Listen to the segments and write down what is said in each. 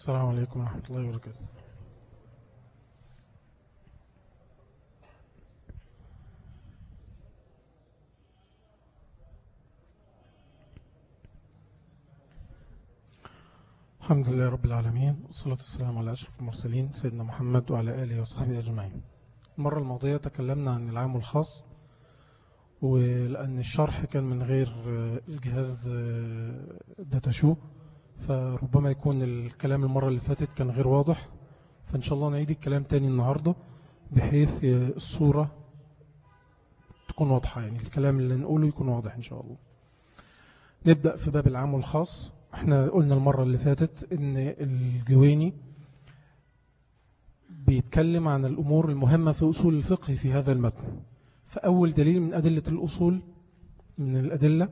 السلام عليكم ورحمة الله وبركاته. الحمد لله رب العالمين والصلاة والسلام على أشرف المرسلين سيدنا محمد وعلى آله وصحبه أجمعين. المرة الماضية تكلمنا عن العام الخاص ولأن الشرح كان من غير الجهاز داتاشو فربما يكون الكلام المرة اللي فاتت كان غير واضح فإن شاء الله نعيد الكلام تاني النهاردة بحيث الصورة تكون واضحة يعني الكلام اللي نقوله يكون واضح إن شاء الله. نبدأ في باب العام والخاص إحنا قلنا المرة اللي فاتت إن الجويني بيتكلم عن الأمور المهمة في أصول الفقه في هذا المتن. فأول دليل من أدلة الأصول من الأدلة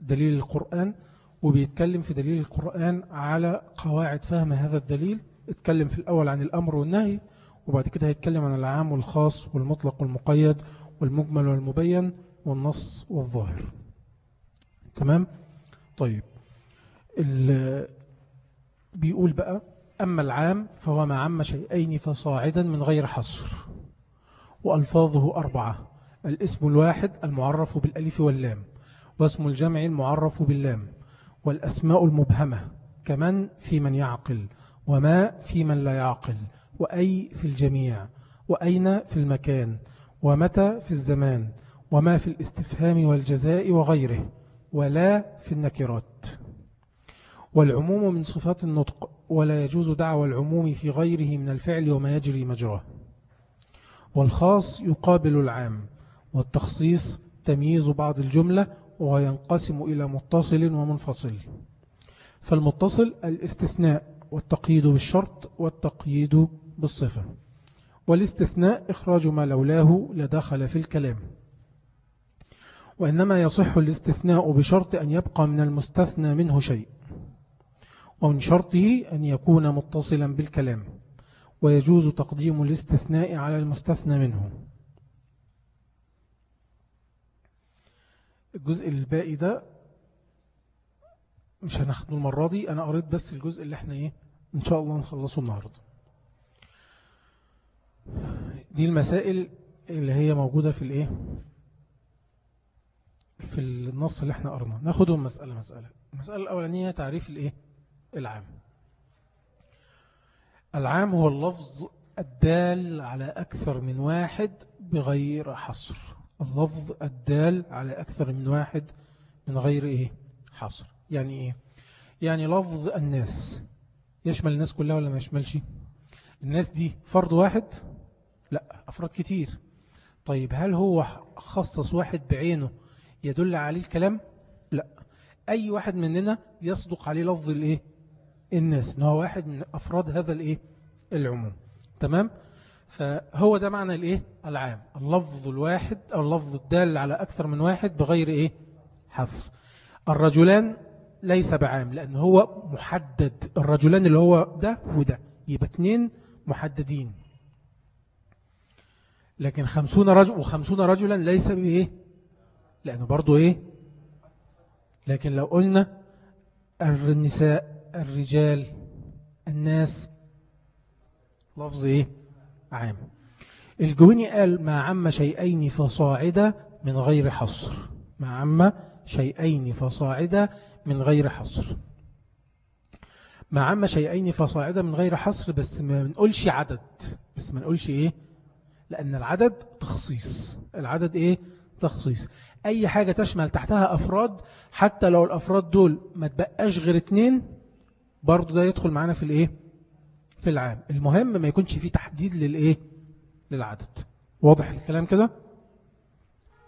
دليل القرآن وبيتكلم في دليل القرآن على قواعد فهم هذا الدليل. اتكلم في الأول عن الأمر والنهي وبعد كده هيتكلم عن العام والخاص والمطلق والمقيد والمجمل والمبين والنص والظاهر. تمام؟ طيب. بيقول بقى أما العام فهو ما عم شيئين فصاعدا من غير حصر وألفاظه أربعة الاسم الواحد المعرف بالألف واللام واسم الجمع المعرف باللام. والأسماء المبهمة كمن في من يعقل وما في من لا يعقل وأي في الجميع وأين في المكان ومتى في الزمان وما في الاستفهام والجزاء وغيره ولا في النكرات. والعموم من صفات النطق ولا يجوز دعوى العموم في غيره من الفعل وما يجري مجراه. والخاص يقابل العام والتخصيص تمييز بعض الجملة وينقسم إلى متصل ومنفصل. فالمتصل الاستثناء والتقييد بالشرط والتقييد بالصفة. والاستثناء إخراج ما لولاه لدخل في الكلام. وإنما يصح الاستثناء بشرط أن يبقى من المستثنى منه شيء. ومن شرطه أن يكون متصلا بالكلام. ويجوز تقديم الاستثناء على المستثنى منه. الجزء الباقي ده مش هناخده المرة دي. أنا قريت بس الجزء اللي إحنا إيه إن شاء الله نخلصه النهاردة. دي المسائل اللي هي موجودة في الإيه؟ في النص اللي إحنا قرناه ناخدهم مسألة مسألة. المسألة الأولانية تعريف الإيه؟ العام. العام هو اللفظ الدال على أكثر من واحد بغير حصر. اللفظ الدال على أكثر من واحد من غير إيه؟ حصر. يعني إيه؟ يعني لفظ الناس. يشمل الناس كلها ولا ما يشملش؟ الناس دي فرد واحد؟ لا أفراد كتير. طيب هل هو خصص واحد بعينه يدل عليه الكلام؟ لا. أي واحد مننا يصدق عليه لفظ الإيه؟ الناس إن هو واحد من أفراد هذا الإيه؟ العموم. تمام؟ فهو ده معنى الإيه؟ العام. اللفظ الواحد أو اللفظ الدال على أكثر من واحد بغير إيه؟ حفر. الرجلان ليس بعام لأن هو محدد. الرجلان اللي هو ده وده. يبقى اتنين محددين. لكن خمسون رجل وخمسون رجلا ليس بإيه؟ لأنه برضو إيه؟ لكن لو قلنا النساء الرجال الناس لفظ إيه؟ عام. الجويني قال ما عم شيئين فصاعدا من غير حصر. ما عم شيئين فصاعدا من غير حصر. ما عم شيئين فصاعدا من غير حصر بس ما نقولش عدد. بس ما نقولش إيه؟ لأن العدد تخصيص. العدد إيه؟ تخصيص. أي حاجة تشمل تحتها أفراد حتى لو الأفراد دول ما تبقاش غير اتنين برضو ده يدخل معنا في الإيه؟ في العام. المهم ما يكونش فيه تحديد للإيه؟ للعدد. واضح الكلام كده؟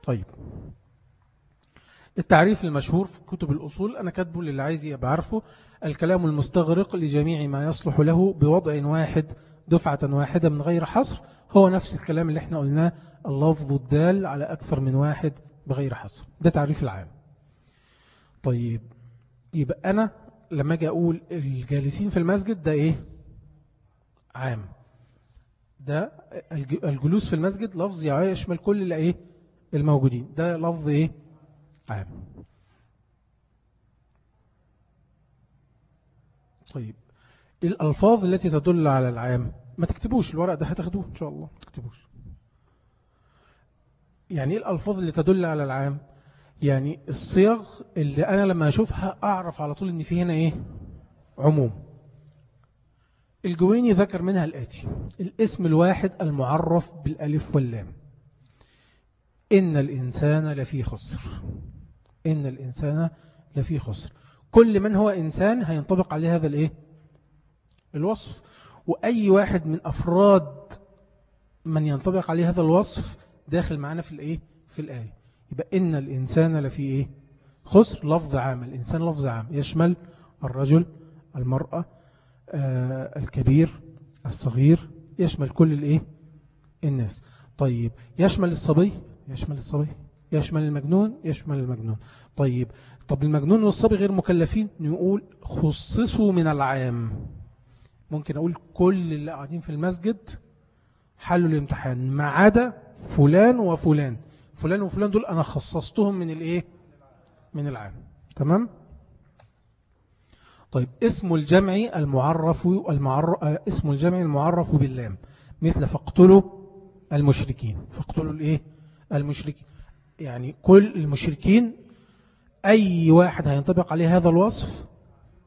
طيب. التعريف المشهور في كتب الأصول أنا كاتبه للي عايز يبقى عارفه الكلام المستغرق لجميع ما يصلح له بوضع واحد دفعة واحدة من غير حصر. هو نفس الكلام اللي إحنا قلناه اللفظ الدال على أكثر من واحد بغير حصر. ده تعريف العام. طيب. يبقى أنا لما أجي أقول الجالسين في المسجد ده إيه؟ عام. ده الجلوس في المسجد لفظ يشمل كل اللي إيه؟ الموجودين. ده لفظ إيه؟ عام. طيب الألفاظ التي تدل على العام ما تكتبوش الورق ده هتاخدوه إن شاء الله ما تكتبوش. يعني إيه الألفاظ اللي تدل على العام؟ يعني الصيغ اللي أنا لما أشوفها أعرف على طول إن في هنا إيه؟ عموم. الجويني ذكر منها الآتي. الاسم الواحد المعرف بالألف واللام. إن الإنسان لفي خسر. إن الإنسان لفي خسر. كل من هو إنسان هينطبق عليه هذا الإيه؟ الوصف. وأي واحد من أفراد من ينطبق عليه هذا الوصف داخل معنا في الإيه؟ في الآية. يبقى إن الإنسان لفي إيه؟ خسر. لفظ عام. الإنسان لفظ عام. يشمل الرجل المرأة الكبير الصغير يشمل كل الإيه؟ الناس. طيب يشمل الصبي يشمل الصبي يشمل المجنون يشمل المجنون. طيب طب المجنون والصبي غير مكلفين؟ نقول خصصوا من العام. ممكن أقول كل اللي قاعدين في المسجد حلوا الامتحان ما عدا فلان وفلان. فلان وفلان دول أنا خصصتهم من الإيه؟ من العام. تمام؟ طيب اسم الجمع المعرف المعرف اسم الجمع المعرف باللام. مثل فاقتلوا المشركين. فاقتلوا الإيه؟ المشركين. يعني كل المشركين أي واحد هينطبق عليه هذا الوصف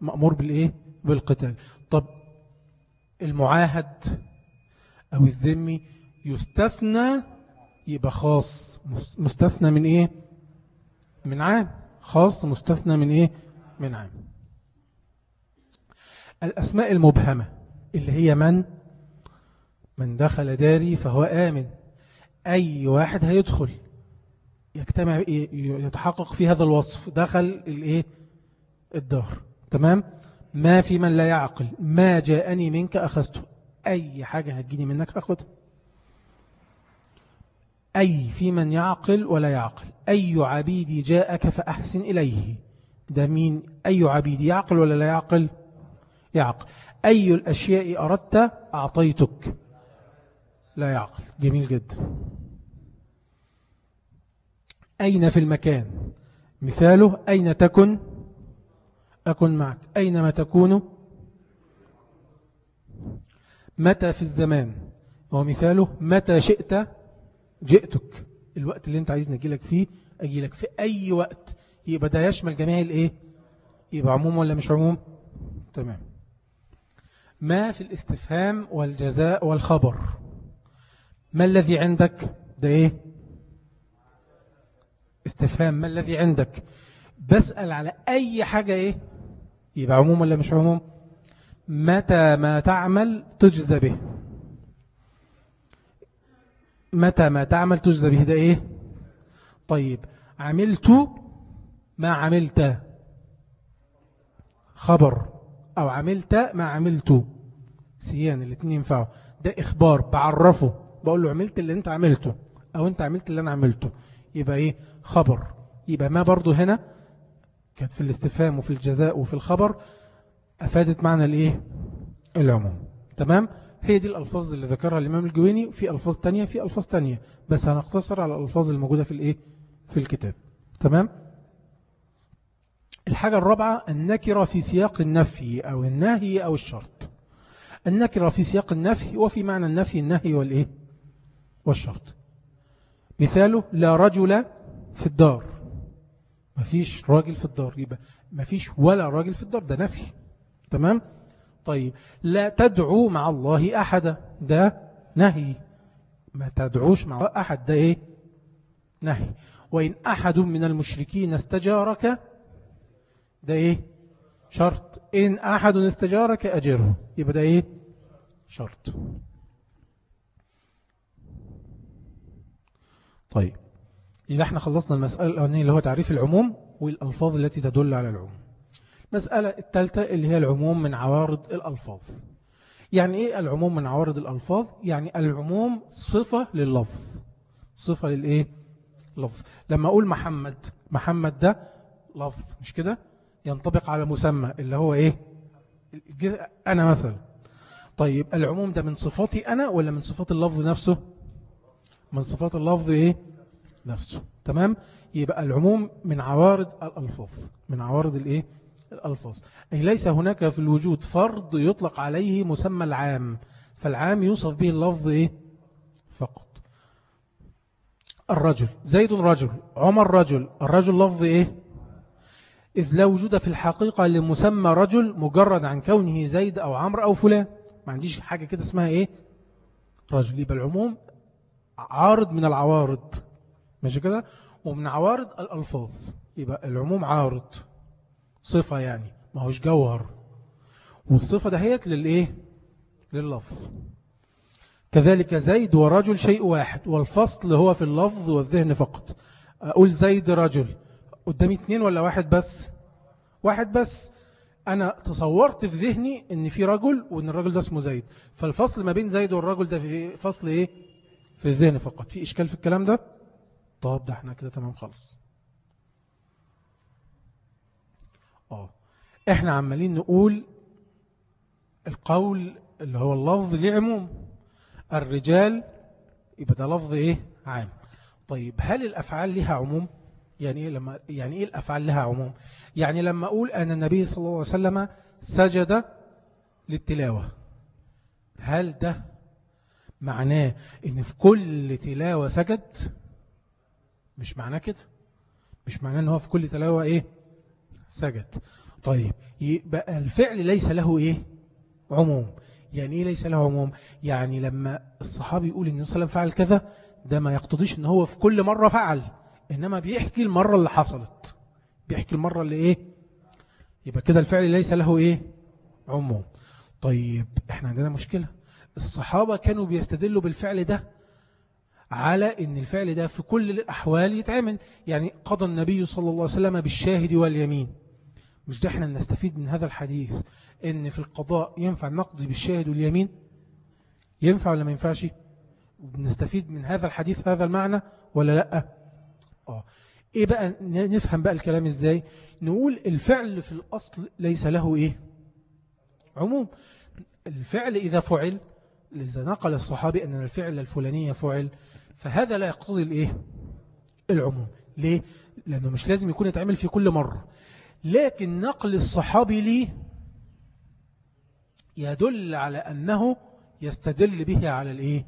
مأمور بالإيه؟ بالقتال. طب المعاهد أو الذمي يستثنى يبقى خاص. مستثنى من إيه؟ من عام. خاص مستثنى من إيه؟ من عام. الأسماء المبهمة اللي هي من؟ من دخل داري فهو آمن. أي واحد هيدخل يجتمع يتحقق في هذا الوصف دخل الإيه؟ الدار. تمام؟ ما في من لا يعقل. ما جاءني منك أخذته. أي حاجة هتجيني منك أخذها. أي في من يعقل ولا يعقل. أي عبيدي جاءك فأحسن إليه. ده مين؟ أي عبيدي يعقل ولا لا يعقل؟ يعقل. أي الأشياء أردت أعطيتك. لا يعقل. جميل جدا. أين في المكان؟ مثاله أين تكن؟ أكن معك. أينما تكون؟ متى في الزمان؟ ومثاله متى شئت؟ جئتك. الوقت اللي أنت عايز نجيلك فيه أجيلك في أي وقت. يبقى ده يشمل جميع الإيه؟ يبقى عموم ولا مش عموم؟ تمام. ما في الاستفهام والجزاء والخبر؟ ما الذي عندك؟ ده إيه؟ استفهام. ما الذي عندك؟ بسأل على أي حاجة إيه؟ يبقى عموم ولا مش عموم؟ متى ما تعمل تجزى به. متى ما تعمل تجزى به. ده إيه؟ طيب عملت ما عملت. خبر. أو عملت ما عملت. سيان الاثنين ينفعوا. ده إخبار بعرفه. بقول له عملت اللي أنت عملته أو أنت عملت اللي أنا عملته. يبقى إيه؟ خبر. يبقى ما برضو هنا كانت في الاستفهام وفي الجزاء وفي الخبر أفادت معنى الإيه؟ العموم. تمام؟ هي دي الألفاظ اللي ذكرها الإمام الجويني. في ألفاظ تانية في ألفاظ تانية. بس هنقتصر على الألفاظ الموجودة في الإيه؟ في الكتاب. تمام؟ الحاجة الرابعة النكرة في سياق النفي أو النهي أو الشرط. النكرة في سياق النفي وفي معنى النفي النهي والإيه؟ والشرط. مثاله لا رجل في الدار. ما فيش راجل في الدار. يبقى ما فيش ولا راجل في الدار. ده نفي. تمام؟ طيب. لا تدعو مع الله أحدا. ده نهي. ما تدعوش مع أحد ده إيه؟ نهي. وإن أحد من المشركين استجارك ده إيه؟ شرط. إن أحد استجارك أجره. يبقى ده إيه؟ شرط. طيب. إذا إحنا خلصنا المسألة الأولانية اللي هو تعريف العموم والألفاظ التي تدل على العموم. المسألة الثالثة اللي هي العموم من عوارض الألفاظ. يعني إيه العموم من عوارض الألفاظ؟ يعني العموم صفة لللفظ. صفة للإيه؟ لفظ. لما أقول محمد محمد ده لفظ مش كده؟ ينطبق على مسمى اللي هو إيه؟ أنا مثلا. طيب العموم ده من صفاتي أنا ولا من صفات اللفظ نفسه؟ من صفات اللفظ إيه؟ نفسه. تمام؟ يبقى العموم من عوارض الألفاظ من عوارض الإيه؟ الألفاظ. أي ليس هناك في الوجود فرض يطلق عليه مسمى العام فالعام يوصف به اللفظ إيه؟ فقط. الرجل. زيد رجل. عمر رجل. الرجل لفظ إيه؟ إذ لا وجود في الحقيقة لمسمى رجل مجرد عن كونه زيد أو عمر أو فلان. ما عنديش حاجة كده اسمها إيه؟ رجل. يبقى العموم عارض من العوارض. ماشي كده؟ ومن عوارض الألفاظ. يبقى العموم عارض. صفة يعني. ما هوش جوهر. والصفة دهيت للإيه؟ لللفظ. كذلك زيد ورجل شيء واحد والفصل هو في اللفظ والذهن فقط. أقول زيد رجل. قدامي اثنين ولا واحد بس؟ واحد بس. أنا تصورت في ذهني أن في رجل وأن الرجل ده اسمه زيد فالفصل ما بين زيد والرجل ده في فصل إيه؟ في الذهن فقط. في إشكال في الكلام ده؟ طب ده إحنا كده تمام خالص. آه. إحنا عمالين نقول القول اللي هو اللفظ ليه عموم. الرجال يبقى ده لفظ إيه؟ عام. طيب هل الأفعال لها عموم؟ يعني إيه لما يعني إيه الأفعال لها عموم؟ يعني لما أقول أن النبي صلى الله عليه وسلم سجد للتلاوة هل ده معناه إن في كل تلاوة سجد؟ مش معناه كده؟ مش معناه إن هو في كل تلاوة إيه؟ سجد. طيب يبقى الفعل ليس له إيه؟ عموم. يعني إيه ليس له عموم؟ يعني لما الصحابي يقول إن وسلم فعل كذا ده ما يقتضيش إن هو في كل مرة فعل. إنما بيحكي المرة اللي حصلت. بيحكي المرة اللي إيه؟ يبقى كده الفعل ليس له إيه؟ عموم. طيب إحنا عندنا مشكلة. الصحابة كانوا بيستدلوا بالفعل ده على إن الفعل ده في كل الأحوال يتعمل. يعني قضى النبي صلى الله عليه وسلم بالشاهد واليمين. مش ده إحنا نستفيد من هذا الحديث؟ إن في القضاء ينفع نقضي بالشاهد واليمين؟ ينفع ولا ما ينفعش؟ نستفيد من هذا الحديث هذا المعنى ولا لأ؟ آه. إيه بقى نفهم بقى الكلام إزاي نقول الفعل في الأصل ليس له إيه عموم الفعل إذا فعل إذا نقل الصحابي أن الفعل الفلاني فعل فهذا لا يقتضي الإيه؟ العموم ليه؟ لأنه مش لازم يكون يتعمل في كل مرة لكن نقل الصحابي لي يدل على أنه يستدل به على الإيه؟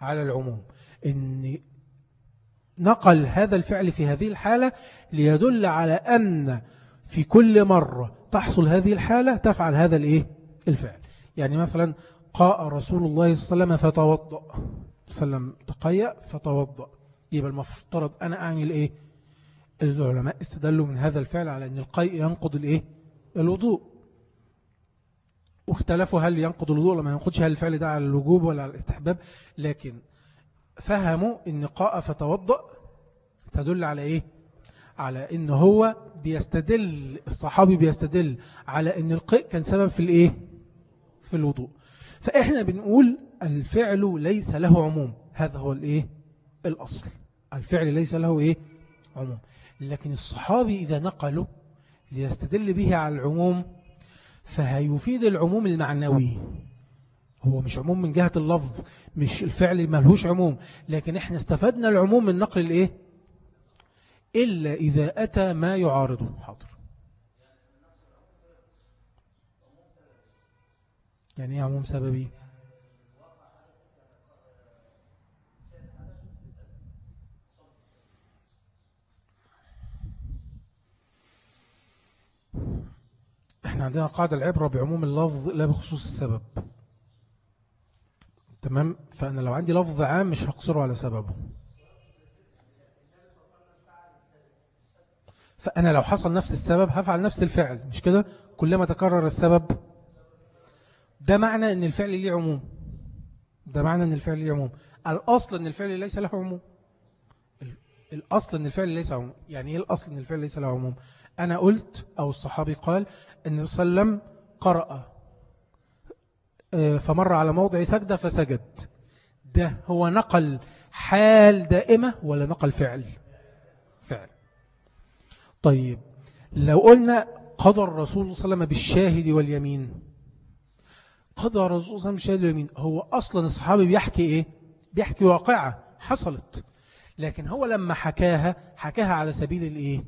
على العموم إن نقل هذا الفعل في هذه الحالة ليدل على أن في كل مرة تحصل هذه الحالة تفعل هذا الإيه؟ الفعل. يعني مثلا قاء رسول الله صلى الله عليه وسلم فتوضأ. وسلم تقيأ فتوضأ. يبقى المفترض أنا أعمل إيه؟ العلماء استدلوا من هذا الفعل على أن القيء ينقض الإيه؟ الوضوء. واختلفوا هل ينقض الوضوء ولا ما ينقضش هل الفعل ده على الوجوب ولا على الاستحباب. لكن فهموا أن قاء فتوضأ تدل على إيه؟ على أن هو بيستدل الصحابي بيستدل على أن القيء كان سبب في الإيه؟ في الوضوء. فإحنا بنقول الفعل ليس له عموم. هذا هو الإيه؟ الأصل. الفعل ليس له إيه؟ عموم. لكن الصحابي إذا نقلوا ليستدل به على العموم فهيفيد العموم المعنوي. هو مش عموم من جهة اللفظ مش الفعل ملهوش عموم لكن إحنا استفدنا العموم من نقل الايه؟ إلا إذا أتى ما يعارضه حاضر يعني إيه عموم سببي؟ إحنا عندنا قاعدة العبرة بعموم اللفظ لا بخصوص السبب. تمام؟ فأنا لو عندي لفظ عام مش هقصره على سببه. فأنا لو حصل نفس السبب هفعل نفس الفعل مش كده؟ كلما تكرر السبب. ده معنى إن الفعل ليه عموم. ده معنى إن الفعل ليه عموم. الأصل إن الفعل ليس له عموم. الأصل إن الفعل ليس عموم. يعني إيه الأصل إن الفعل ليس له عموم؟ أنا قلت أو الصحابي قال أن صلى الله عليه وسلم قرأ. فمر على موضع سجدة فسجد. ده هو نقل حال دائمة ولا نقل فعل؟ فعل. طيب لو قلنا قضى الرسول صلى الله عليه وسلم بالشاهد واليمين قضى الرسول صلى الله عليه وسلم بالشاهد واليمين هو أصلا الصحابي بيحكي إيه؟ بيحكي واقعة حصلت. لكن هو لما حكاها حكاها على سبيل الإيه؟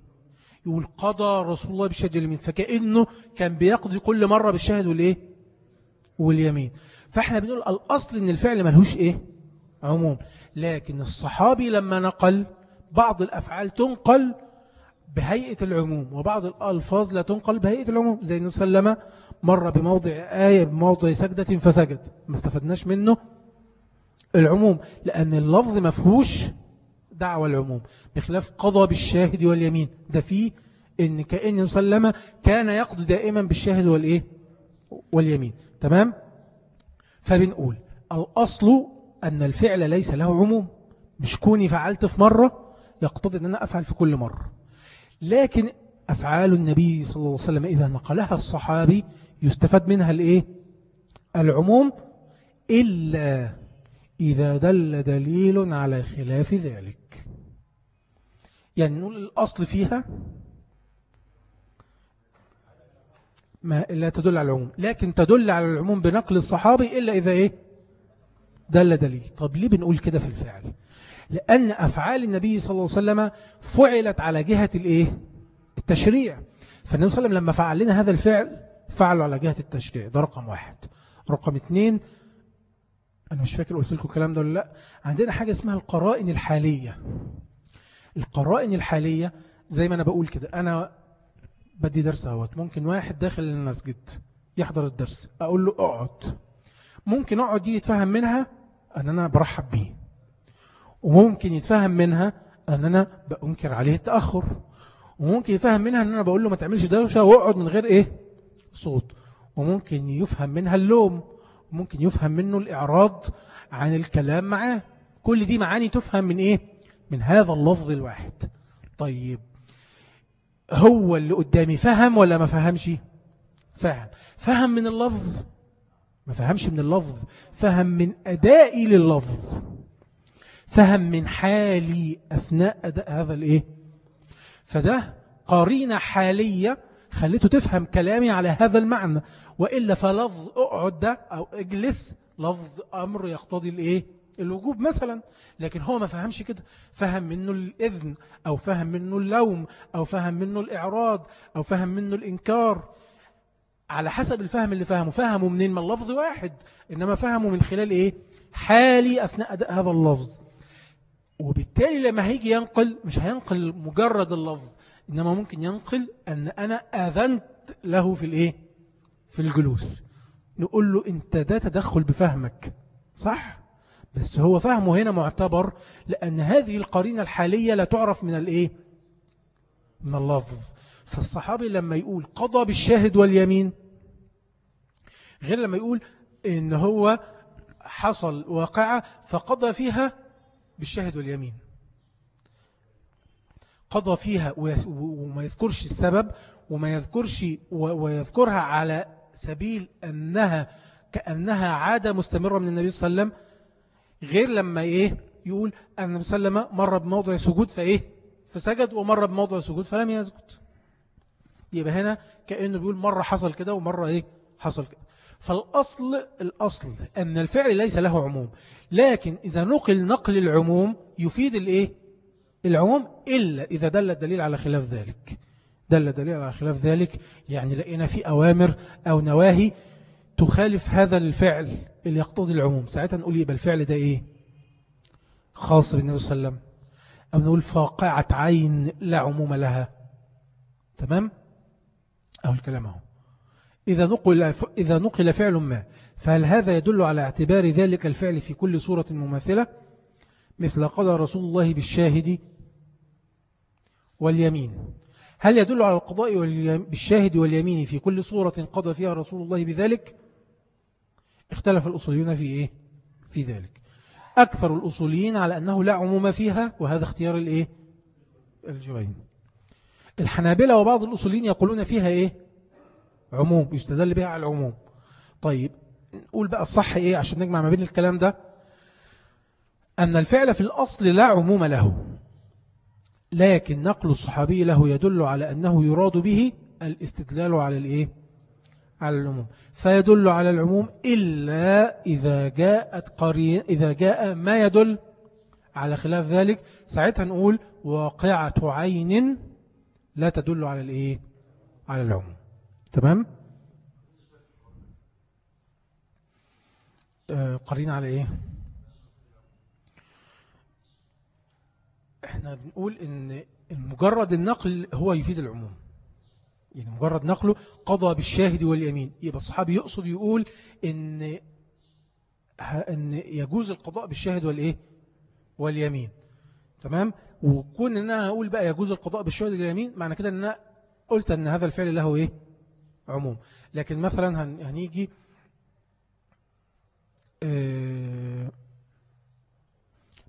يقول قضى رسول الله بالشهد واليمين فكأنه كان بيقضي كل مرة بالشهد والإيه؟ واليمين. فإحنا بنقول الأصل إن الفعل ملهوش إيه؟ عموم. لكن الصحابي لما نقل بعض الأفعال تنقل بهيئة العموم وبعض الألفاظ لا تنقل بهيئة العموم. زي النبي صلى الله عليه وسلم مر بموضع آية بموضع سجدة فسجد. ما استفدناش منه العموم لأن اللفظ مفهوش دعوة العموم. بخلاف قضى بالشاهد واليمين. ده فيه إن كأن مسلمة كان يقضي دائما بالشاهد والإيه؟ واليمين. تمام؟ فبنقول الأصل أن الفعل ليس له عموم. مش كوني فعلت في مرة يقتضي أن أنا أفعل في كل مرة. لكن أفعال النبي صلى الله عليه وسلم إذا نقلها الصحابي يستفاد منها الإيه؟ العموم. إلا إذا دل دليل على خلاف ذلك. يعني نقول الأصل فيها ما لا تدل على العموم. لكن تدل على العموم بنقل الصحابي إلا إذا إيه؟ دل دليل. طب ليه بنقول كده في الفعل؟ لأن أفعال النبي صلى الله عليه وسلم فعلت على جهة الإيه؟ التشريع. فالنبي صلى الله عليه وسلم لما فعل لنا هذا الفعل فعله على جهة التشريع. ده رقم واحد. رقم اثنين أنا مش فاكر قلت لكم الكلام ده ولا لأ. عندنا حاجة اسمها القرائن الحالية. القرائن الحالية زي ما أنا بقول كده. أنا بدي درس اهوت. ممكن واحد داخل المسجد يحضر الدرس أقول له اقعد. ممكن اقعد دي يتفهم منها أن أنا برحب بيه. وممكن يتفهم منها أن أنا بأنكر عليه التأخر. وممكن يفهم منها أن أنا بقول له ما تعملش دوشة واقعد من غير إيه؟ صوت. وممكن يفهم منها اللوم. وممكن يفهم منه الإعراض عن الكلام معاه. كل دي معاني تفهم من إيه؟ من هذا اللفظ الواحد. طيب هو اللي قدامي فهم ولا ما فهمش؟ فهم. فهم من اللفظ. ما فهمش من اللفظ. فهم من أدائي لللفظ. فهم من حالي أثناء أداء هذا الإيه؟ فده قرينة حالية خليته تفهم كلامي على هذا المعنى. وإلا فلفظ اقعد ده أو أجلس لفظ أمر يقتضي الإيه؟ الوجوب مثلا لكن هو ما فهمش كده. فهم منه الإذن أو فهم منه اللوم أو فهم منه الإعراض أو فهم منه الإنكار. على حسب الفهم اللي فهمه. فهمه منين؟ من اللفظ واحد. إنما فهمه من خلال إيه؟ حالي أثناء أداء هذا اللفظ. وبالتالي لما هيجي ينقل مش هينقل مجرد اللفظ. إنما ممكن ينقل أن أنا أذنت له في الإيه؟ في الجلوس. نقول له أنت ده تدخل بفهمك. صح؟ بس هو فهمه هنا معتبر لأن هذه القرينة الحالية لا تعرف من الإيه؟ من اللفظ. فالصحابي لما يقول قضى بالشاهد واليمين غير لما يقول إن هو حصل واقعة فقضى فيها بالشاهد واليمين. قضى فيها وما يذكرش السبب وما يذكرش ويذكرها على سبيل أنها كأنها عادة مستمرة من النبي صلى الله عليه وسلم غير لما إيه يقول أن وسلم مر بموضع سجود فإيه؟ فسجد ومر بموضع سجود فلم يسجد. يبقى هنا كأنه بيقول مرة حصل كده ومرة إيه؟ حصل كده. فالأصل الأصل أن الفعل ليس له عموم لكن إذا نقل نقل العموم يفيد الإيه؟ العموم إلا إذا دل الدليل على خلاف ذلك. دل الدليل على خلاف ذلك يعني لقينا في أوامر أو نواهي تخالف هذا الفعل. اللي يقتضي العموم. ساعتها نقول يبقى الفعل ده إيه؟ خاص بالنبي صلى الله عليه وسلم. أو نقول فاقعة عين لا عموم لها. تمام؟ أو الكلام هو إذا نقل, إذا نقل فعل ما فهل هذا يدل على اعتبار ذلك الفعل في كل صورة مماثلة؟ مثل قضى رسول الله بالشاهد واليمين. هل يدل على القضاء بالشاهد واليمين في كل صورة قضى فيها رسول الله بذلك؟ اختلف الأصوليون في إيه؟ في ذلك أكثر الأصوليين على أنه لا عموم فيها وهذا اختيار الإيه؟ الجوين الحنابلة وبعض الأصوليين يقولون فيها إيه؟ عموم يستدل بها على العموم طيب نقول بقى الصح إيه عشان نجمع ما بين الكلام ده أن الفعل في الأصل لا عموم له لكن نقل الصحابي له يدل على أنه يراد به الاستدلال على الإيه؟ على العموم. فيدل على العموم إلا إذا جاءت قرين إذا جاء ما يدل على خلاف ذلك. ساعتها نقول واقعة عين لا تدل على الإيه؟ على العموم. تمام؟ آه قرين على إيه؟ إحنا بنقول إن مجرد النقل هو يفيد العموم. يعني مجرد نقله قضى بالشاهد واليمين. يبقى الصحابي يقصد يقول إن إن يجوز القضاء بالشاهد والإيه؟ واليمين. تمام؟ وكون إن أنا أقول بقى يجوز القضاء بالشاهد واليمين معنى كده إن أنا قلت إن هذا الفعل له إيه؟ عموم. لكن مثلا هنيجي آه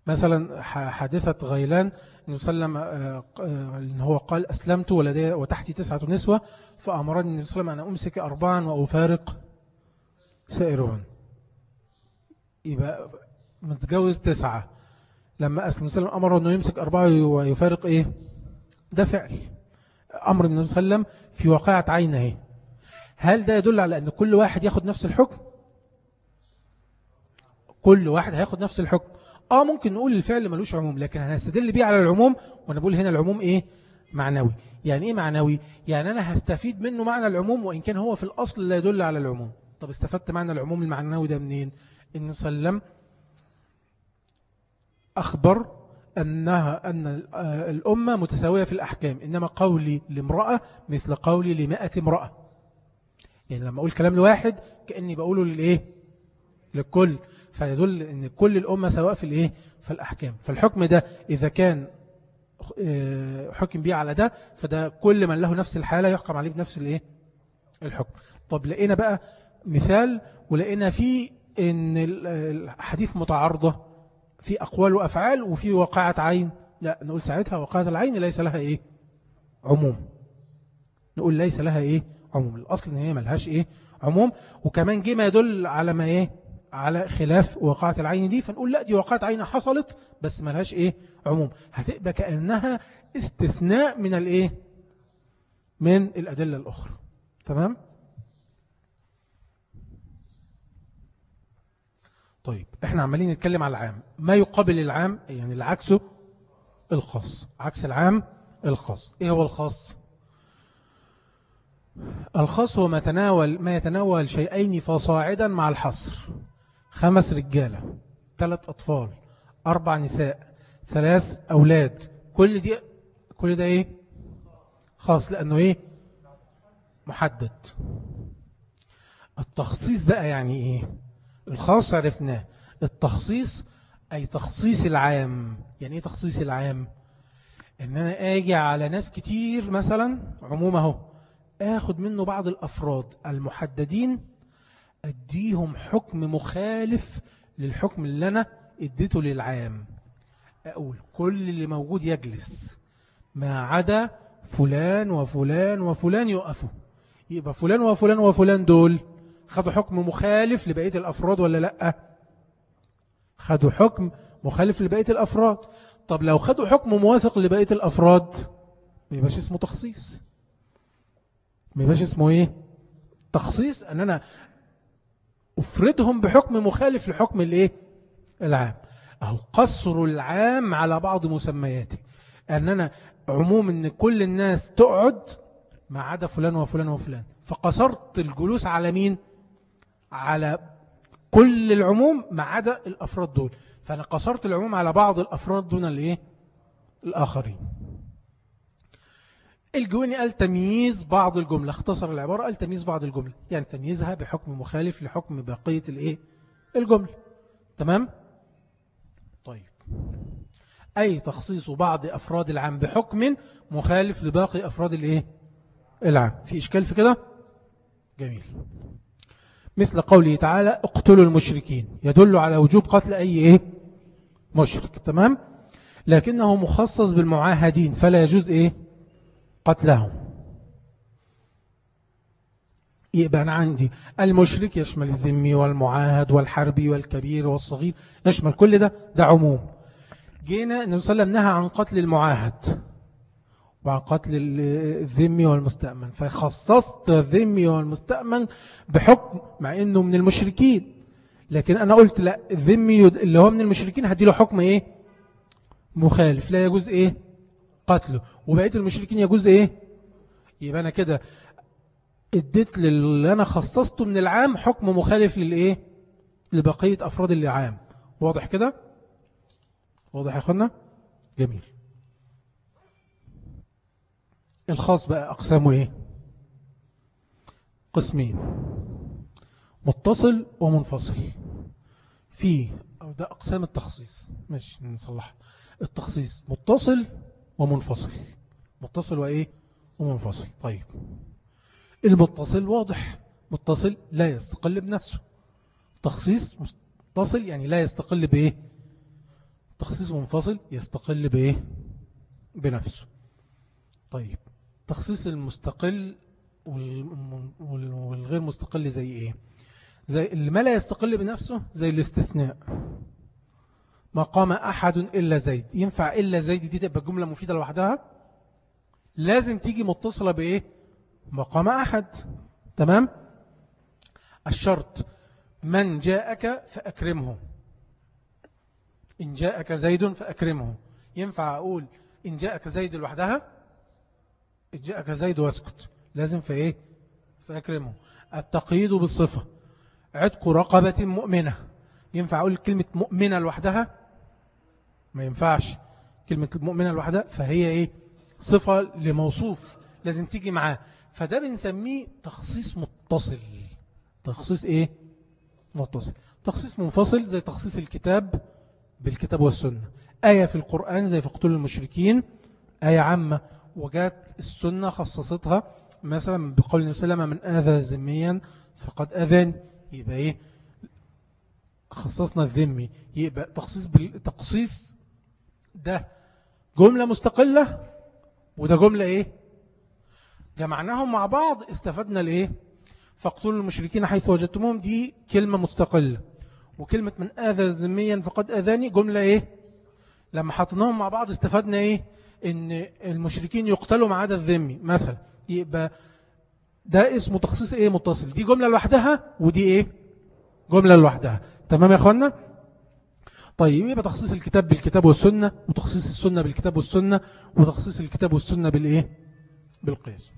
مثلا حادثة غيلان أنه سلم آه، آه، أن هو قال أسلمت ولدي وتحتي تسعة نسوة فأمرني النبي صلى الله عليه وسلم أن أمسك أربعا وأفارق سائرون يبقى متجوز تسعة. لما أسلم وسلم أمر أنه يمسك أربعة ويفارق إيه؟ ده فعل. أمر النبي صلى الله عليه وسلم في واقعة عينه. هل ده يدل على أن كل واحد ياخد نفس الحكم؟ كل واحد هياخد نفس الحكم. آه ممكن نقول الفعل ملوش عموم لكن هنستدل بيه على العموم وأنا بقول هنا العموم إيه؟ معنوي. يعني إيه معنوي؟ يعني أنا هستفيد منه معنى العموم وان كان هو في الاصل لا يدل على العموم. طب استفدت معنى العموم المعنوي ده منين؟ انه سلم أخبر أنها أن الأمة متساوية في الأحكام. إنما قولي لامرأة مثل قولي لمائة امرأة. يعني لما أقول كلام لواحد كأني بقوله للإيه؟ للكل فيدل أن كل الأمة سواء في الإيه؟ في الأحكام. فالحكم ده إذا كان آه، حكم به على ده فده كل من له نفس الحالة يحكم عليه بنفس الإيه؟ الحكم. طب لقينا بقى مثال ولقينا فيه أن الحديث متعارضة في أقوال وأفعال وفي واقعة عين. لا نقول ساعتها واقعة العين ليس لها إيه؟ عموم. نقول ليس لها إيه؟ عموم. الأصل إن هي ملهاش إيه؟ عموم. وكمان جه ما يدل على ما إيه؟ على خلاف وقعة العين دي فنقول لا دي وقعة عين حصلت بس ملهاش إيه عموم. هتبقى كأنها استثناء من الإيه؟ من الأدلة الأخرى. تمام؟ طيب إحنا عمالين نتكلم على العام. ما يقابل العام؟ يعني العكسه الخاص. عكس العام الخاص. إيه هو الخاص؟ الخاص هو ما, تناول ما يتناول شيئين فصاعدا مع الحصر. خمس رجالة ثلاث أطفال أربع نساء ثلاث أولاد. كل دي كل ده إيه؟ خاص لأنه إيه؟ محدد. التخصيص بقى يعني إيه؟ الخاص عرفناه. التخصيص أي تخصيص العام. يعني إيه تخصيص العام؟ إن أنا أجي على ناس كتير مثلا عمومه أخذ منه بعض الأفراد المحددين أديهم حكم مخالف للحكم اللي أنا اديته للعام. أقول كل اللي موجود يجلس ما عدا فلان وفلان وفلان يقفوا. يبقى فلان وفلان وفلان دول خدوا حكم مخالف لبقية الأفراد ولا لأ؟ خدوا حكم مخالف لبقية الأفراد. طب لو خدوا حكم موافق لبقية الأفراد ما يبقاش اسمه تخصيص. ما يبقاش اسمه إيه؟ تخصيص. أن أنا أفردهم بحكم مخالف لحكم الايه؟ العام. أو قصر العام على بعض مسمياته. أننا عموم أن كل الناس تقعد ما عدا فلان وفلان وفلان. فقصرت الجلوس على مين؟ على كل العموم ما عدا الأفراد دول. فأنا قصرت العموم على بعض الأفراد دون الإيه؟ الآخرين. الجويني قال تمييز بعض الجملة اختصر العبارة قال تمييز بعض الجملة. يعني تمييزها بحكم مخالف لحكم بقية الإيه؟ الجملة. تمام؟ طيب. أي تخصيص بعض أفراد العام بحكم مخالف لباقي أفراد الإيه؟ العام. في إشكال في كده؟ جميل. مثل قوله تعالى اقتلوا المشركين. يدل على وجوب قتل أي إيه؟ مشرك. تمام؟ لكنه مخصص بالمعاهدين فلا يجوز إيه؟ قتلهم يبقى أنا عندي المشرك يشمل الذمي والمعاهد والحربي والكبير والصغير يشمل كل ده ده عموم. جينا النبي صلى الله عليه وسلم نهى عن قتل المعاهد وعن قتل الذمي والمستأمن فخصصت الذمي والمستأمن بحكم مع أنه من المشركين. لكن أنا قلت لا الذمي اللي هو من المشركين هدي له حكم إيه؟ مخالف لا يجوز إيه؟ قتله. وبقية المشركين يجوز إيه؟ يبقى أنا كده اديت للي أنا خصصته من العام حكم مخالف للإيه؟ لبقية أفراد العام واضح كده؟ واضح يا أخوانا؟ جميل. الخاص بقى أقسامه إيه؟ قسمين. متصل ومنفصل. في ده أقسام التخصيص. ماشي نصلح التخصيص. متصل ومنفصل. متصل وإيه؟ ومنفصل. طيب. المتصل واضح. متصل لا يستقل بنفسه. تخصيص متصل يعني لا يستقل بإيه؟ تخصيص منفصل يستقل بإيه؟ بنفسه. طيب. تخصيص المستقل والغير مستقل زي إيه؟ زي اللي ما لا يستقل بنفسه زي الاستثناء. ما قام أحد إلا زيد. ينفع إلا زيد دي تبقى جملة مفيدة لوحدها؟ لازم تيجي متصلة بإيه؟ ما قام أحد. تمام؟ الشرط من جاءك فأكرمه. إن جاءك زيد فأكرمه. ينفع أقول إن جاءك زيد لوحدها؟ إن جاءك زيد واسكت. لازم في إيه؟ فأكرمه. التقييد بالصفة. عتق رقبة مؤمنة. ينفع أقول كلمة مؤمنة لوحدها؟ ما ينفعش كلمة مؤمنة لوحدها فهي إيه؟ صفة لموصوف لازم تيجي معاه. فده بنسميه تخصيص متصل. تخصيص إيه؟ متصل. تخصيص منفصل زي تخصيص الكتاب بالكتاب والسنة. آية في القرآن زي فقتل المشركين. آية عامة. وجات السنة خصصتها مثلا بقول سلم من آذى ذميا فقد أذن يبقى إيه؟ خصصنا الذمي. يبقى تخصيص بالتخصيص ده جملة مستقلة وده جملة إيه؟ جمعناهم مع بعض استفدنا لإيه؟ فاقتلوا المشركين حيث وجدتموهم. دي كلمة مستقلة. وكلمة من آذى ذميا فقد أذاني جملة إيه؟ لما حطناهم مع بعض استفدنا إيه؟ إن المشركين يقتلوا مع عدد الذمي مثلا يبقى ده اسمه تخصيص إيه؟ متصل. دي جملة لوحدها ودي إيه؟ جملة لوحدها. تمام يا أخوانا طيب يبقى تخصيص الكتاب بالكتاب والسنة وتخصيص السنة بالكتاب والسنة وتخصيص الكتاب والسنة بالإيه؟ بالقياس.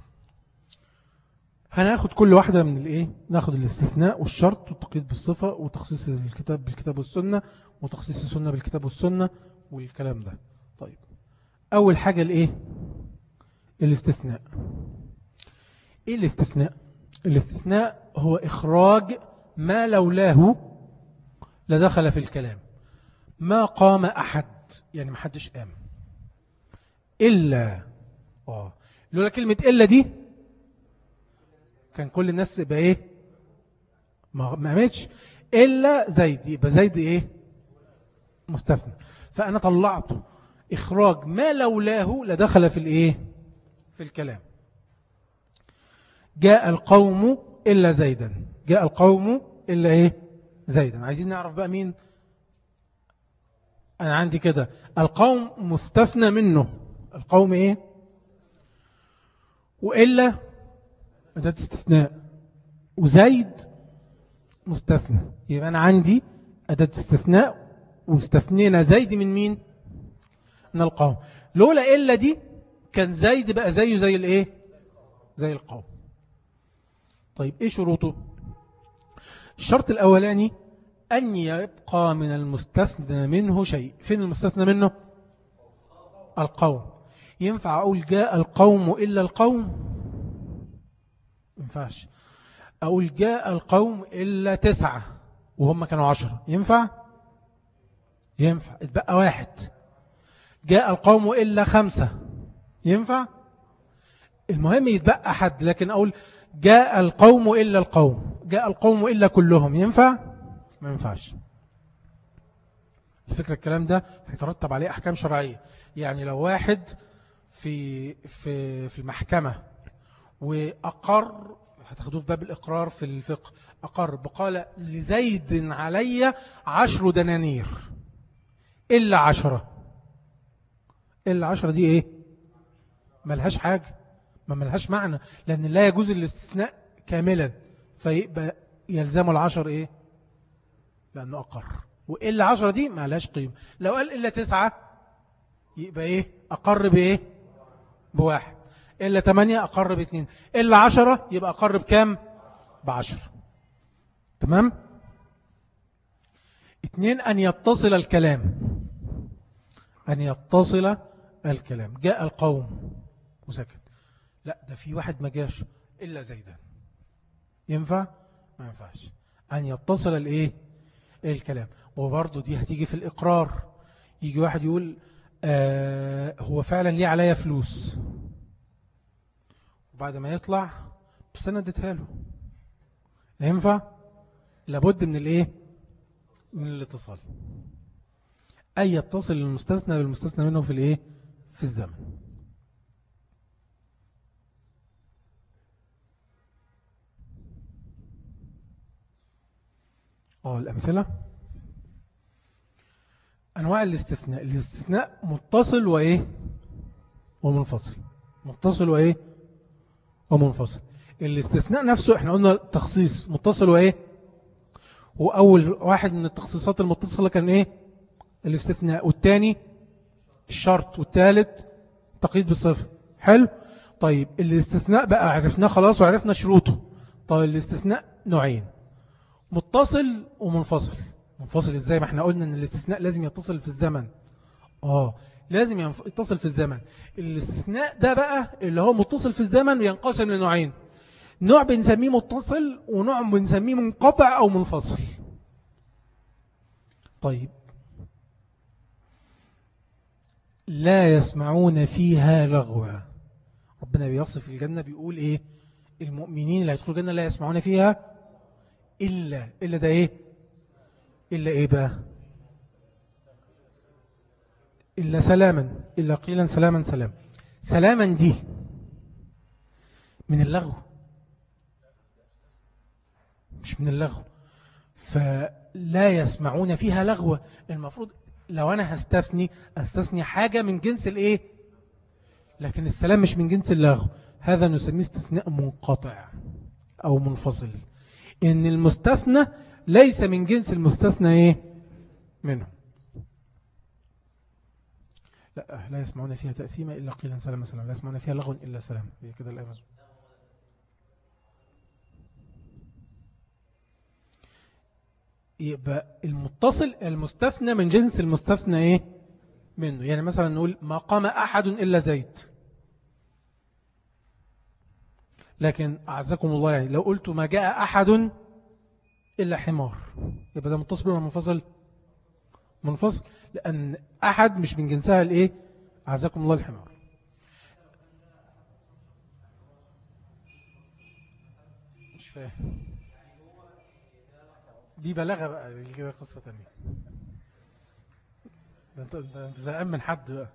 هناخد كل واحدة من الإيه؟ ناخد الاستثناء والشرط والتقييد بالصفة وتخصيص الكتاب بالكتاب والسنة وتخصيص السنة بالكتاب والسنة والكلام ده. طيب أول حاجة الإيه؟ الاستثناء. إيه الاستثناء؟ الاستثناء هو إخراج ما لولاه لدخل في الكلام. ما قام أحد يعني ما حدش قام. إلا آه. لولا كلمة إلا دي كان كل الناس يبقى إيه؟ ما قامتش. إلا زيد يبقى زيد إيه؟ مستثنى. فأنا طلعته إخراج ما لولاه لدخل في الإيه؟ في الكلام. جاء القوم إلا زيدا. جاء القوم إلا إيه؟ زيدا. عايزين نعرف بقى مين أنا عندي كده. القوم مستثنى منه. القوم إيه؟ وإلا أداة استثناء. وزيد مستثنى. يبقى أنا عندي أداة استثناء واستثنينا زيد من مين؟ من القوم. لولا إلا دي كان زيد بقى زيه زي الإيه؟ زي القوم. طيب إيه شروطه؟ الشرط الأولاني أن يبقى من المستثنى منه شيء. فين المستثنى منه؟ القوم. ينفع أقول جاء القوم إلا القوم؟ ينفعش. أقول جاء القوم إلا تسعة وهم كانوا عشرة. ينفع؟ ينفع. اتبقى واحد. جاء القوم إلا خمسة. ينفع؟ المهم يتبقى حد لكن أقول جاء القوم إلا القوم. جاء القوم إلا كلهم. ينفع؟ ما ينفعش. الفكرة الكلام ده هيترتب عليه أحكام شرعية. يعني لو واحد في في في المحكمة وأقر هتاخدوه في باب الإقرار في الفقه. أقر بقال لزيد علي عشر دنانير. إلا عشرة. إلا عشرة دي إيه؟ ملهاش حاجة. ما ملهاش معنى. لأن لا يجوز الاستثناء كاملا. فيبقى يلزم العشر إيه؟ لأنه أقر. وإلا عشرة دي ما لهاش قيمة. لو قال إلا تسعة يبقى إيه؟ أقر بإيه؟ بواحد. إلا تمانية أقر باتنين. إلا عشرة يبقى أقر بكام؟ بعشر تمام؟ اتنين أن يتصل الكلام. أن يتصل الكلام. جاء القوم. وسكت لا ده في واحد ما جاش. إلا زيدا. ينفع؟ ما ينفعش. أن يتصل الإيه؟ الكلام؟ وبرضه دي هتيجي في الإقرار. يجي واحد يقول آه هو فعلا ليه عليا فلوس. وبعد ما يطلع بس أنا اديتها له. ينفع؟ لابد من الإيه؟ من الاتصال. أي يتصل المستثنى بالمستثنى منه في الإيه؟ في الزمن. آه الأمثلة. أنواع الاستثناء. الاستثناء متصل وإيه؟ ومنفصل. متصل وإيه؟ ومنفصل. الاستثناء نفسه إحنا قلنا تخصيص. متصل وإيه؟ وأول واحد من التخصيصات المتصلة كان إيه؟ الاستثناء. والتاني الشرط. والثالث تقييد بالصفة. حلو. طيب الاستثناء بقى عرفناه خلاص وعرفنا شروطه. طيب الاستثناء نوعين. متصل ومنفصل. منفصل إزاي؟ ما إحنا قلنا إن الاستثناء لازم يتصل في الزمن. آه لازم يتصل في الزمن. الاستثناء ده بقى اللي هو متصل في الزمن بينقسم لنوعين. نوع بنسميه متصل ونوع بنسميه منقطع أو منفصل. طيب. لا يسمعون فيها لغوا. ربنا بيصف الجنة بيقول إيه؟ المؤمنين اللي هيدخلوا الجنة لا يسمعون فيها إلا إلا ده إيه؟ إلا إيه بقى؟ إلا سلاما إلا قيلا سلاما سلام سلاما دي من اللغو. مش من اللغو. فلا يسمعون فيها لغوة. المفروض لو أنا هستثني أستثني حاجة من جنس الإيه؟ لكن السلام مش من جنس اللغو. هذا نسميه استثناء منقطع أو منفصل. إن المستثنى ليس من جنس المستثنى إيه؟ منه. لا لا يسمعون فيها تأثيما إلا قيلا سلام سلام لا يسمعون فيها لغو إلا سلام هي كده الآية مزبوط يبقى المتصل المستثنى من جنس المستثنى إيه؟ منه. يعني مثلا نقول ما قام أحد إلا زيد لكن أعزكم الله يعني لو قلت ما جاء أحد إلا حمار. يبقى ده متصل ولا منفصل؟ منفصل لأن أحد مش من جنسها الإيه؟ أعزكم الله الحمار. مش فاهم. دي بلاغة بقى دي كده قصة تانية. ده أنت, زهقان من حد بقى.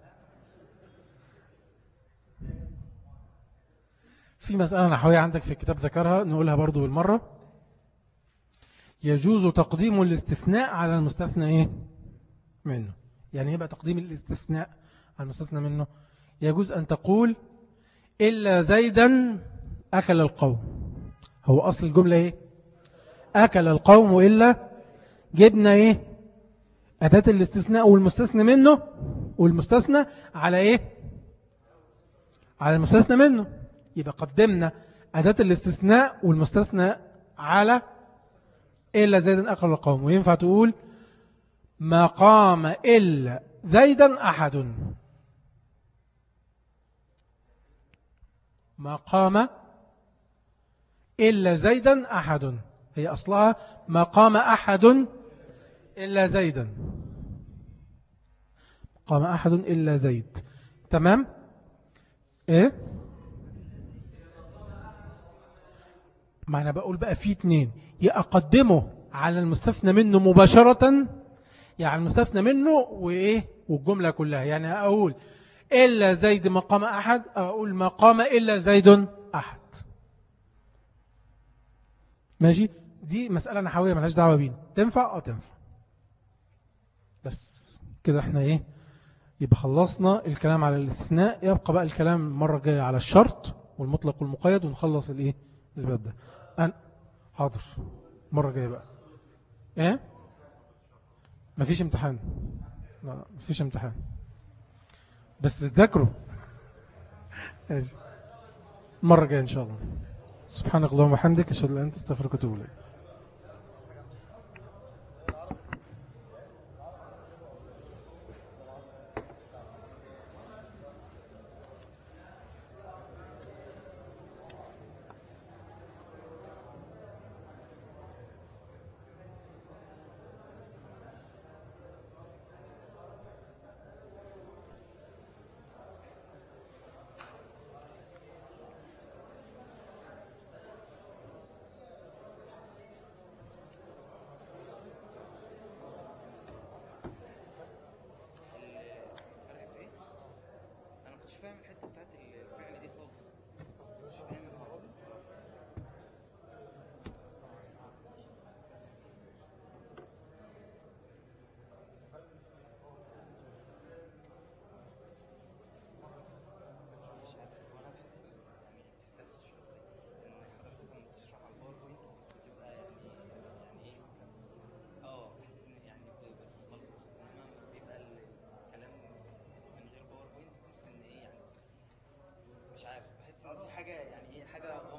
في مسألة نحوية عندك في الكتاب ذكرها نقولها برضو بالمرة. يجوز تقديم الاستثناء على المستثنى إيه؟ منه. يعني يبقى تقديم الاستثناء على المستثنى منه. يجوز أن تقول إلا زيدا أكل القوم. هو أصل الجملة إيه؟ أكل القوم إلا جبنا إيه؟ أداة الاستثناء والمستثنى منه والمستثنى على إيه؟ على المستثنى منه. يبقى قدمنا أداة الاستثناء والمستثنى على إلا زيدا أقل القوم. وينفع تقول ما قام إلا زيدا أحد. ما قام إلا زيدا أحد. هي أصلها ما قام أحد إلا زيدا. قام أحد إلا زيد. تمام؟ إيه؟ ما أنا بقول بقى في اتنين. يقدمه على المستثنى منه مباشرة يعني المستثنى منه وإيه؟ والجملة كلها. يعني أقول إلا زيد مقام أحد أقول مقام إلا زيد أحد. ماشي؟ دي مسألة نحوية ملهاش دعوة بينا. تنفع؟ أو تنفع. بس كده إحنا إيه؟ يبقى خلصنا الكلام على الاستثناء. يبقى بقى الكلام المرة الجاية على الشرط والمطلق والمقيد ونخلص الإيه؟ الباب ده. أن حاضر. مرة جاية بقى. إيه؟ مفيش امتحان. لا مفيش امتحان. بس تذاكروا. المرة الجاية إن شاء الله. سبحانك اللهم وبحمدك أشهد أن لا إله إلا أنت أستغفرك وأتوب إليك الفرق في إيه؟ أنا ما كنتش فاهم الحته بتاعت الفعل دي خالص مش فاهم الموضوع ده مش عارف هو أنا بحس يعني احساس شخصي ان حضرتك لما بتشرح على الباوربوينت بتبقى يعني يعني إيه آه بحس ان يعني بتخلط انما لما بيبقى الكلام من غير باوربوينت بحس ان إيه يعني مش عارف بحس ان دي حاجة يعني حاجة غامضه حاجة